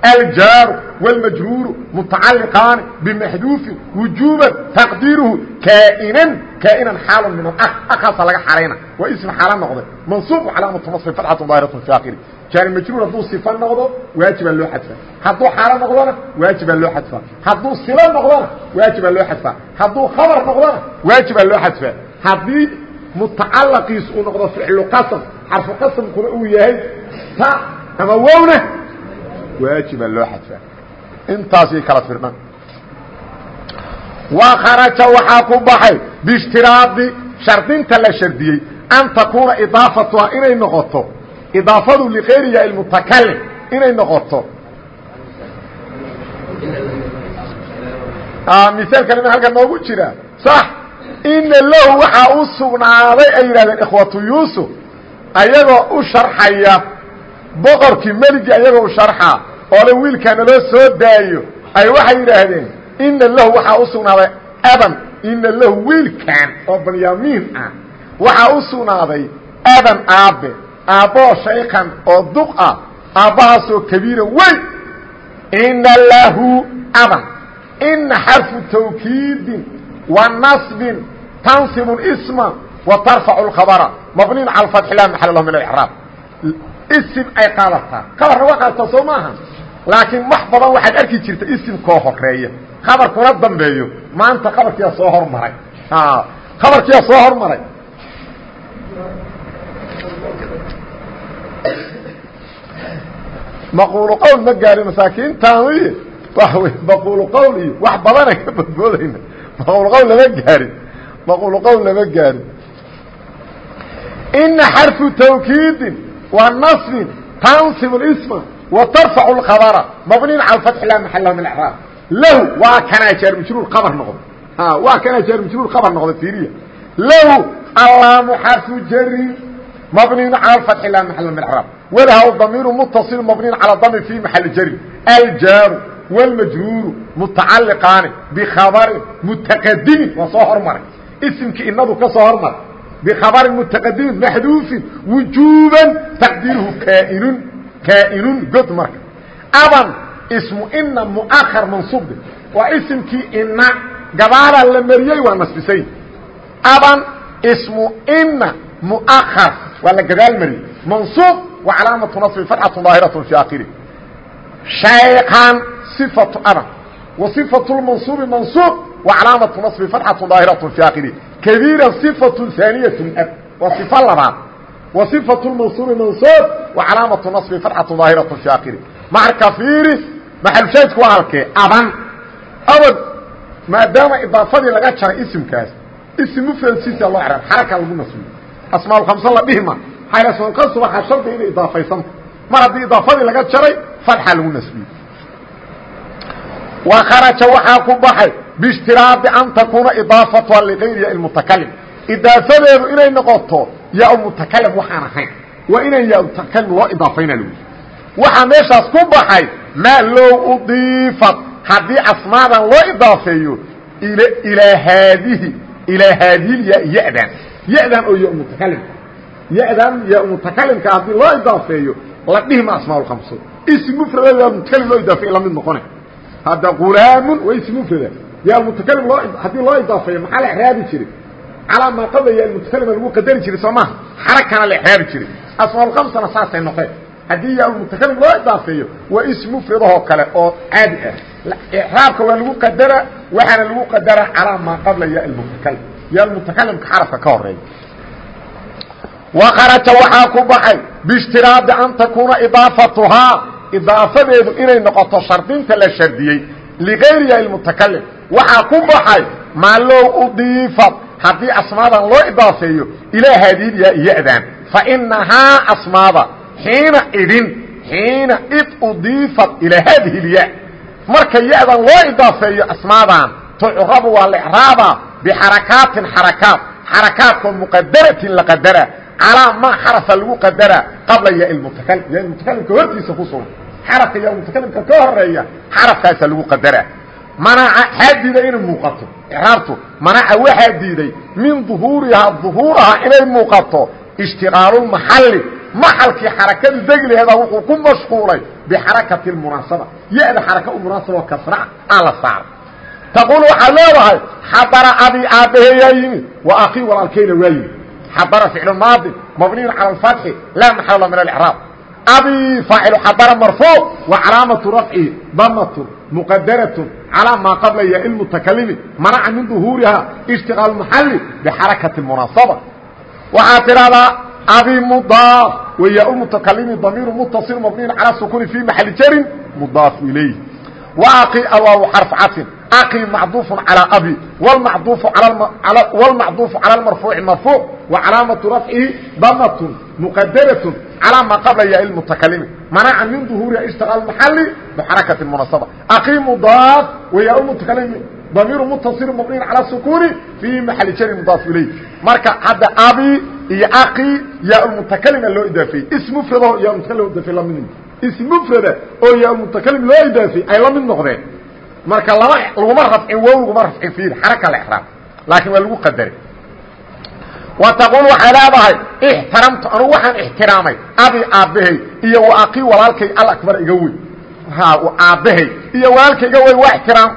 majruurka aljaaru wاlmajruuru mutacaliqaani bimaxduufin wujuuban taqdiiruhu kaainan kaainan xaalu min akaasa laga xalayna waa ism xaala noqday mansuub calaamatu nasri fatxatu daahiratu fi akhiri jaari majruur hadduu sifa noqdo waajibaa loo xadfaa hadduu xaalo noqdona waajibaa loo xadfaa hadduu silo noqdona waajibaa loo xadfaa hadduu khabar noqdona waajibaa loo xadfaa haddii mutacalaqiisu uu noqdo ficlu qasam xarfu qasamkuna uu yahay ta ama wowna waajibaa loo xadfaa intaasay kala firdhan kharaja waxaa ku baxay biishtiraadi shardinta la shardiyey an takuuna idaafatuha inay noqoto. Idaafadu likayriya ilmutakalim inay noqoto. Misaalkan ina halkan noogu jira sax ina lahu waxaa u sugnaaday ay yidhahdeen ikhwatu yuusuf ayagoo u sharxaya boqorkii meligii ayagoo u sharxa oo le wiilkaana loo soo daayo ay waxay yidhaahdeen ina lahu waxaa u sugnaaday aban. Ina lahu wiilkan oo banyaamiin ah waxaa u sugnaaday aban aabe aabboo shaykan oo duq ah aabbahaasoo kabiira weyn. Ina lahu aban. Ina xarfu tawkiidin wa nasbin tansibu isma wa tarfacu lkhabara mabniin cala fatxi la maxal lahu min alcraab isim ay qaadataa. Kabarna waa qaadataa soo maaha. Laakiin wax badan waxaad arki jirta isimkoo horreeya. Khabarkuna dambeeyo. Maanta kabarkiyaa soo hormaray. Kabarkiyaa soo hormaray. Maquulu qowl ma gaari masaakiintaan wy waxa wey maquulu qowl iyo wax badana ka badboodayna maquulu qowl lama gaarin maquulu qowl lama gaarin ina xarfu tawkiidin wa nasbin tansib اsma wa tarfacu اkhabra mabniin cala fatxi la maxalah min acraab lahu waa kanaa jaar majruur kabar noqda waa kanaa jaar majruur kabar noqda fiiriya lahu allaamu xarfu jari mabniin cala fatxi la maxal min acraab wlha damiiru mutaصil mabniin calى dami fi maxali jari aljaaru wاlmajruuru mutacaliqaani bikhabarin mutaqadimin waa soo hormaray isimkii inadu ka soo hormaray bikhabarin mutaqadimin maxduufin wujuuban taqdiiruhu kaainun kaainun god marka aban ismu ina muahar mansuubde waa isimkii ina gabaadaa la mariyey waa nasbisay aban ismu ina muahar waa la gadaal mariyey mansuub وcلاaمة نصب فتحة ظاaهرة في akhره شhaykan صفة أbا وصفة المنصوب منصوب وcلاaمة نصب فتحة ظاaهرة في akhره كبيرا صفة ثانية أb waa صفة labaad وصفة المنصوب منصوب وcلاaمة نصب فتحة ظاaهرة في akhره marka فiiri محلشhaydku waa halkee aban abad maadaama iضاafadii laga jaray isimkaas ism mfradsiisa loo xrab xaraka lagu nasbiyo asmaaء الkhamسة la dhihma xayrasooqansu waxaa shardi inay idaafaysanta mar haddii idaafadii laga jaray fatxa lagu nasbiyey wa kharaja waxaa ku baxay biishtiraadi an takuuna idaafatuha ligayri mutakalim idaafadeedu inay noqoto yaa mutakalim waxaan ahayn waa inaan yaa mutakalim loo idaafayna lagu waxaa meeshaas ku baxay maa low udiifat haddii asmaadan loo idaafeeyo ilaa haadihi ilaa haadihi ya yadan yadan oo ya mutakalim yadan ya mutakalimka haddii loo idaafeeyo la dhihima asmaa kamso ism mufrad ya mutakalim loo idaafeey la mid noqone hadda gulaamun waa ism mufrada ya mutakalim loo haddii loo idaafeeyo maxaa la exraabi jiray? Calaa maa qabla ya almutakalima lagu qadari jiray soo maha xarakana la exraabi jiray. Asmaalkamsana saasay noqeen. Haddii ya mutakalim loo idaafeeyo waa is mufrid ahoo kale oo caadi ah. Exraabka waa lagu qadara waxaana lagu qadara calaa maa qabla ya almutakalim ya almutakalimka xarafka ka horreeya waqaraja waxaa ku baxay biishtiraadi an takuuna idaafatuhaa. Idaafadeedu inay noqoto shardinta la shardiyey ligayri ya almutakalim waxaa ku baxay maa low udiifat haddii asmaadan loo idaafeeyo ilaa haadiidya yadan faإnahaa asmaada xiina idin xiina id udiifat ilaa haadihi اlya marka ya-dan loo idaafeeyo asmaadan tucrabu waa la icraaba bixarakaatin xarakaat. Xarakaadkoo muqadaratin la qadara calaa maa xarafa lagu qadara qabla yamutakalim yamutakalimka hortiisa ku sugan. Xarafka yamutakalimka ka horreeya xarafkaasa lagu qadara manaca xaa diiday inay muuqato. Icraabtu manaca waxaa diiday min duhuurihaa duhuuraha inay muuqato ishtiqaalulmaxalli maxalkii xarakadu degi laheeda wuxuu ku mashquulay bixarakati munaasaba. Ya-da xaraka u munaasaboo kasra aa la saaray taquul waxaad leedahay xadara abi aabbaheeyaa yimid wa akii walaalkayna waa yimid xadara ficlu maadi mabniyun cala alfatxi laa maxalla min alicraab abi faacilu xadara marfuuc wa calaamatu rafcihi damatun muqadaratun calaa maa qabla ya ilmutakalimi manaca min duhuurihaa ishtiqaal maxalli bixarakati munaasaba waxaad tidhahdaa abi mudaaf wya mutakalimi damiiru mutaصil mabniyin calى sukuni fi maxali jarin mudaaf ilayh وaqi alwaaw xarف caطfin aqi macduufu calى abi wlmacduufu calى اmarfuuci marfuuc وcalaamaةu rafcihi damatun muqadaratun calى ma qabla ya mutakalimi manaca min duhuuriha ishtiqaal maxali bxarakati munasaba aqi mudaaf wya mutakalimi damiiru mutaصil mabniyin calى sukuni fi maxali jarin mudaaf ilayh marka hadda abi iyo aqi yaa mutakalima loo idaafeeyey ismufrado yaa mutakalim loo idaafey lamid ismufrada oo yaa mutakalim loo idaafey ay la mid noqdeen marka lama laguma rafcin wow laguma rafcin fiir xaraka la exraab laakiin waa lagu qadaray wa taquul waxay leedahay ixtaramtu anugu waxaan ixtiraamay abi aabbahay iyo wa aqii walaalkay alabar iga weyn. Ha aabbahay iyo walaalkay iga weyn waa ixtiraam.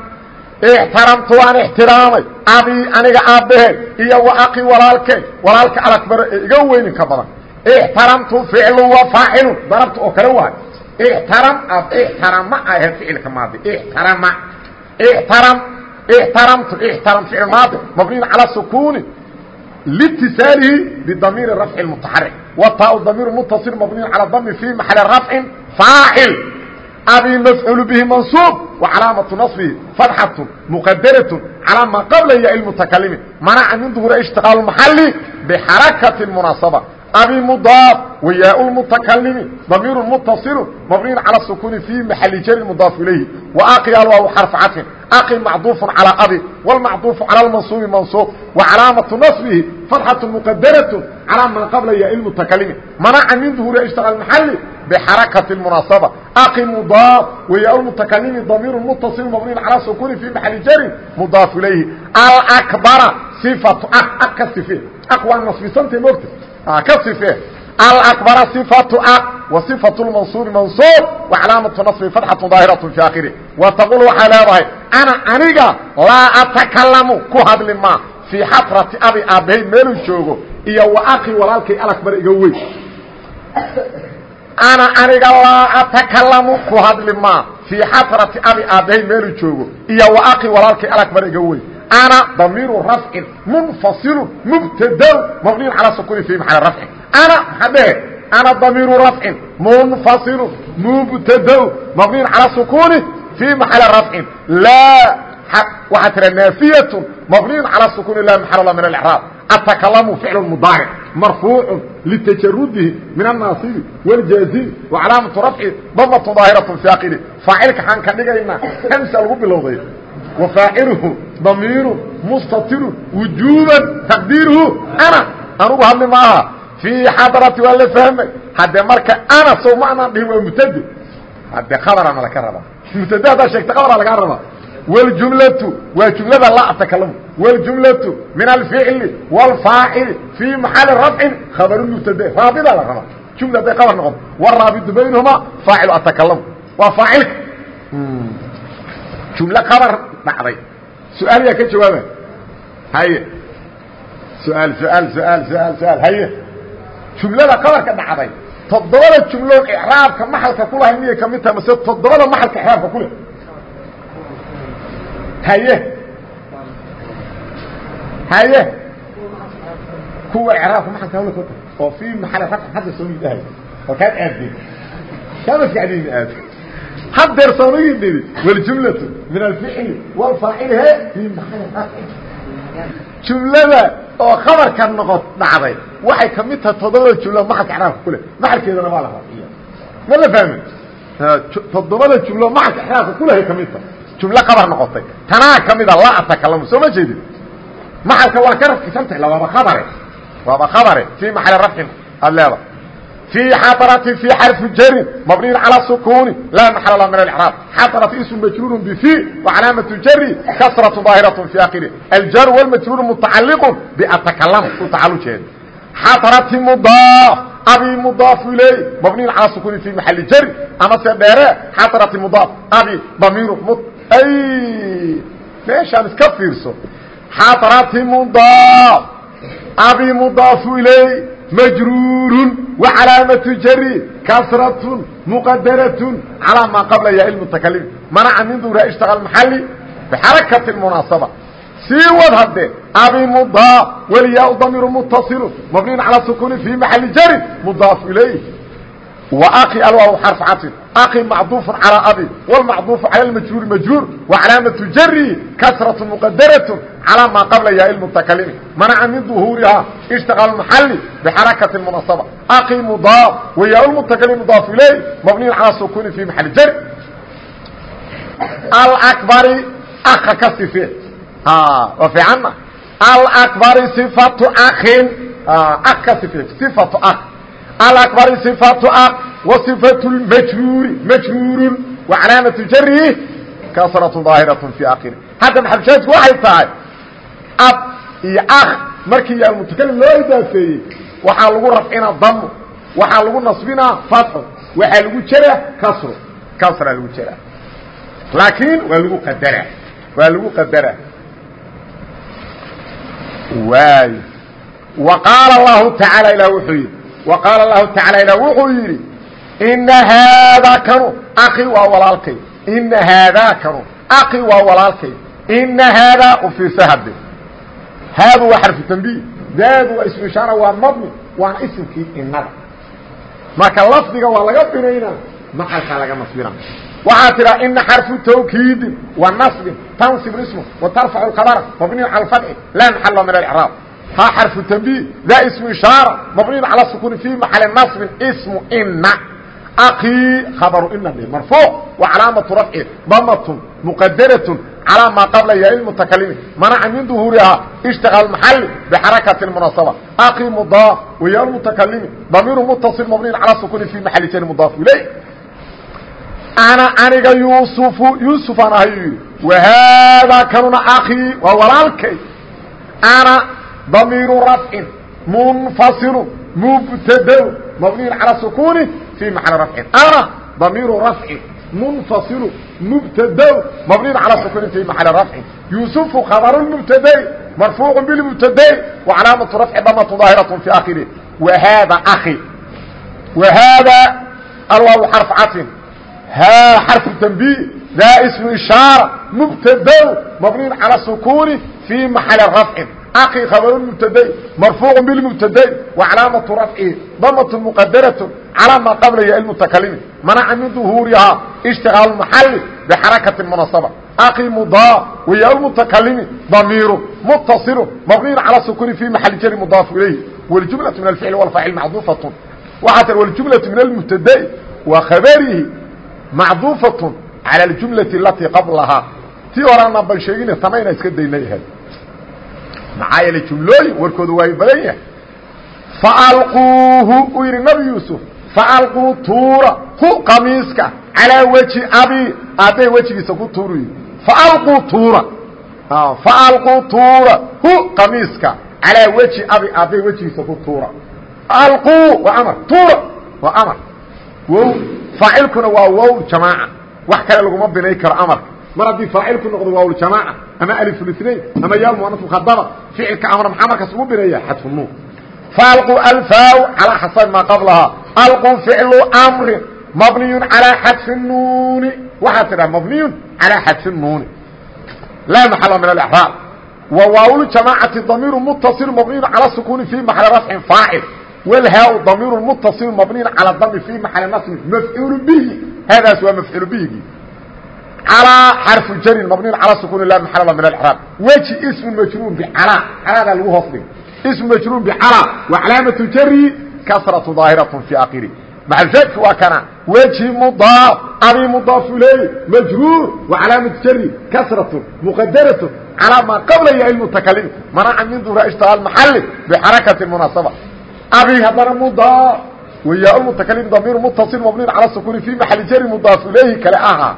Ixtaramtu waan ixtiraamay abii aniga aabbahe iyo wa aqi walaalkey walaalka alakbaro ee iga weyninka badan. Ixtaramtu ficlu wa faacilun darabta oo kale waay ixtaram ixtarama ahayd ficilka maadi ixtarama ixtaram ixtaramtu ixtaram ficil maadi mabniin calaa sukuuni liitisaalihi bidamiiri rafci mutaxarik wa taa damiir mutaصil mabniin calaa dami fii maxali rafcin faacil abi mafcuul bihi mansuub wa calaamatu naصbihi fatxatu muqadaratun calaa maa qabla ya-i mutakalimi manaca min duhuuri ishtiqaal maxali bixarakati munaasaba abimudaaf wa yaaulmutakalimi damiiru muttasilu mabniin cala sukuuni fii maxali jari mudaafu ilayhi wa aqyaal waa xarfu cadfin aqi macduufun calaa abi wاlmacduufu cala lmansuubi mansuub wa calaamatu nasbihi fatxatu muqadaratu calaa man qabla yaailmutakalimi manaca min duhuuri ishtaqa almaxali bxarakati اmunaasaba aqi mudaaf wa yaaulmutakalimi damiiru muttasilu mabniin cala sukuuni fii maxali jari mudaafu ilayhi alakbara sifatu a a ka sife aq waa nasbisantay mogta ka صفe الأكبر صفة وصفة المنصوب منصوب وعلاaمة نصب فتحة ظاaهرة في آخره وتقول waxay leedahay أنا aniga لاa أتكلم ku hadli ma في xaرة أبي aabhay meelu joogo iyo وأقi walaalkay الأكبر iga weyn ana aniga laa atakalamu ku hadli maa fii xatrati abi aabbahay meelu joogo iyo wa aqi walaalkay alakbar iga weyn ana damiiru rafcin munfasilu mubtadaw mabniyin calaa sukuni fi maxali rafcin ana maxaa dhehe ana damiiru rafcin munfasilu mubtadaw mabniyin calaa sukuni fii maxali rafcin laa waxaa tira naafiyatu mabniyin calaa sukuni la maxal min alcraab atakalamu ficlu mudaaric marfuucu litajarudihi min annaasibi wاljaazimi wacalaamatu rafci damatu daahiraة fi akiri faacilka xaan ka dhigaynaa hamsa lagu bilowday wa faaciluhu damiiru mustatiru wujuuban taqdiiruhu ana anugu hadli maaha fii xadrati waa la fahmay haddee marka ana sow ma anaan dhihin waa mutade haddee khabarana laka rabaa mutade haddaa sheegta khabara lagaa rabaa wاljumlaةu waa jumlada la atakalamu wاljumlaةu min alficli wاlfaacili fii maxali rafcin khabaru mubtade raabida la raba jumla hadday khabar noqoto wraabidu baynahuma faacilu atakalamu waa faacilka jumlo khabar dhacday. Su'aal yaa ka jawaaba. Haye. Su'aal su'aal su'aal su'aal su'aal. Haye. Jumlada khabarka dhacday. Toddobada jumlood icraabka maxalka kulahay miyay ka mid tahay? Mase toddobada maxalka icraabka ku leh? Haye. Haye. Kuwa craabka maalka hawla ka oo fii maxal rafc hadda soo yidhahay. Oo kaad aadeen kama ficdin aad haddeer soomagii dhidi waljumlatu min alficli wlfaacili he. Jumlada oo khabarka noqo dhacday waxay ka mid tahay todobada jumla maxalka craabka ku leh. Maxalkeedana waa la rafiya ma la fahmin. Toddobada jumlo macalka exraabka kulahay ka midta jumlo qabar noqotay. Tanaa ka mida laa atakalamu soo ma jeedin. Maxalka waa ka rafcisantahay waaba khabare. Waaba khabare fii maxali rafcin aad leeda في xaطرة في xرف jr مبني على السكون لا محل له من الإعراب xaطرة اسم مجrور بفي وعلاaمة jr كسرة ظاaهرة في آخره الjر والمجrور متacلق بأتكلم تacaلجeed xaطرة مضاaف أbي مضاaف إليه مبني على السكون في محل jr ama se dheere xaطرة مضاaف أbي ضمير meeشhaan iska fiirso xaطرة مضاaف أbي مضاaف إليه majruurun wacalaamatu jari kasratun muqadaratun calaa maa qabla ya ilmutakalim manaca min duura ishtaqa maxali bixarakati munaasaba sii wad haddee abimudaa weliyaa damiru mutasilu mabniin calaa sukuuni fii maxali jari mudaaf ilayh وأkي alwaaw xarف caطin أkي macduuف calى abi wاlmacduufu calى اmajruur majruur وcalaamaةu jri kasraة mqadaraة calى maa qabla ya mutakalimi manaca min ظuhuurihaa اshtiqاal maxali bxarakaةi munasaba أkي mdaaf وya mutakalim mdaaf ilayh mabniy calى sukuni fi maxali jri albari aka ka sife waa fiicanna albari صifaةu akin ak ka sife صifaةu ak alakbari صifaةu ak وصifaة اmajruuri majruur وcalaamaةu jarihi kasraة ظaahiraة في akhiri hadda maxalushaadku waxay tahay ab iyo ak markii yaalmutakalim loo idaafeeyey waxaa lagu rafcinaa damo waxaa lagu nasbinaa fatxo waxaa lagu jeraa kasro kasraa lagu jeraa laakiin waa lagu qadaraa waa lagu qadaraa waay wa qaala الlahu taعaalى ilah wuxuu yidhi wa qaala الlahu taعalى ilah wuxuu yidhi ina haadaa kanu aki waa walaalkay ina haadaa kanu aki waa walaalkay ina haadaa u fiirsa hadde haadu waa xarfu tanbiih daadu waa ismu ishaara waa mabni waana isimkii inada marka lafdiga waa laga binaynaa maqalkaa laga nasbina waxaa tidhaa ina xarfu tawkiidin wa nasbin tansib ismu wa tarfacu khabara mabniyu cala alfatxi laa maxala min alcraab ha xarfu tanbiih daa ismu ishaara mabniyun cala sukuni fii maxali nasbin ismu ina akii khabaru ina marfuuc wa calaamatu rafci damatun muqadaratun calىa maa qabla ya mutakalimi manaca min duhuurihaa ishtiqaal maxali bxarakati munaasaba akii mudaaf waya mutakalimi damiiru mutaصil mabniyin calى sukuni fi maxali jari mudaaf ilay ana aniga yuusufu yuusufaan ahay yidhi wahaadaa kanuna akii waa walaalkay ana damiiru rafcin munfasilu mubtadau mabniyun calaa sukuuni fii macna rafcin ana damiiru rafcin munfasilu mubtadau mabniyun calaa sukuunin fii macna rafcin yuusufu khabaru mubtadai marfuucu bilmubtadai wa calaamatu rafci damatu daahiratun fii aakhirih wa haada akhi wa haada alwaawu xarfu catin haa xarfu tanbiih daa ismu ishaara mubtadau mabniyun calaa sukuuni fii maxali rafcin محل رفع أخي خبر المبتد مرفوع بالمبتد وعلامة رفعه ضمة مقدرة على ما قبل يا المتكلم منع من ظهورها اشتغال المحل بحركة المنصبة أخي مضاف ويا المتكلم ضمير متصل مبني على سكون في محل جر مضاف إليه والجملة من الفعل والفاعل معذوفة وحتى والجملة من المبتدا وخبره معذوفة على الجملة التي قبلها تي ورانا بل شيئين سمينا اسك دينيها maxaa yeelay jumlooyin warkoodu waa badan yahay faalquuhu uu yidhi nabi yuusuf faalquu tuura hu qamiiska calaa weji abi. Aabbahay wejigiisa ku tuuru yidhi faalquu tuura. Faalquu tuura hu qamiiska calaa weji abi. Aabbahay wejigiisa ku tuura. Alquu waa amar. Tuura waa amar. Wow. Faacilkuna waa wow jamaaca. Wax kale laguma binay karo amarka mar haddii faacilku noqdo waawljamaaca ama alifulinain ama yaa muanaf mukhadaba ficilka amra maxaa markaas ugu binaya xadfu nuun. Faalqu alfaaw calaa xasabi maa qablahaa. Alqu ficlu amrin mabniyun calaa xadfi nuuni. Waxaad tidhaha mabniyun calaa xadfi nuuni. Laa maxala min alraab wa waawljamaacati damiiru mutasilu mabniyun cala sukuuni fii maxali rafcin faacil. Wlhaa damiiru mutasilu mabniyun cala dami fii maxali nasbin mafcuulu bihi. Haadaas waa mafcuulu bihigii calىa xarfu jarin mabniyn calى sukun la maxal min اraab weji ismu majruur bcalaa calaadaa lagu hoos dhig ismu majruur bcalaa wa calaamatu jari kasratu ظaahiraة fi akiri maxalshaadki waa kana weji mudaaf abi mudaaf iley majruur wa calaamat jari kasratu muqadaratu calaa maa qabla ya mutakalim manaca min dura ishtaha maxali bixarakati munaasaba abi haddana mudaaf wayaa mutakalim damiir mutaصil mabniin cala sukuni fi maxali jari mudaaf ilayhi kale ahaa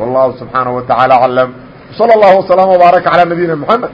wallahu subxaanaه wa taعala aclam slى اllah وsلام وbaaraka calى nabiyina mحamed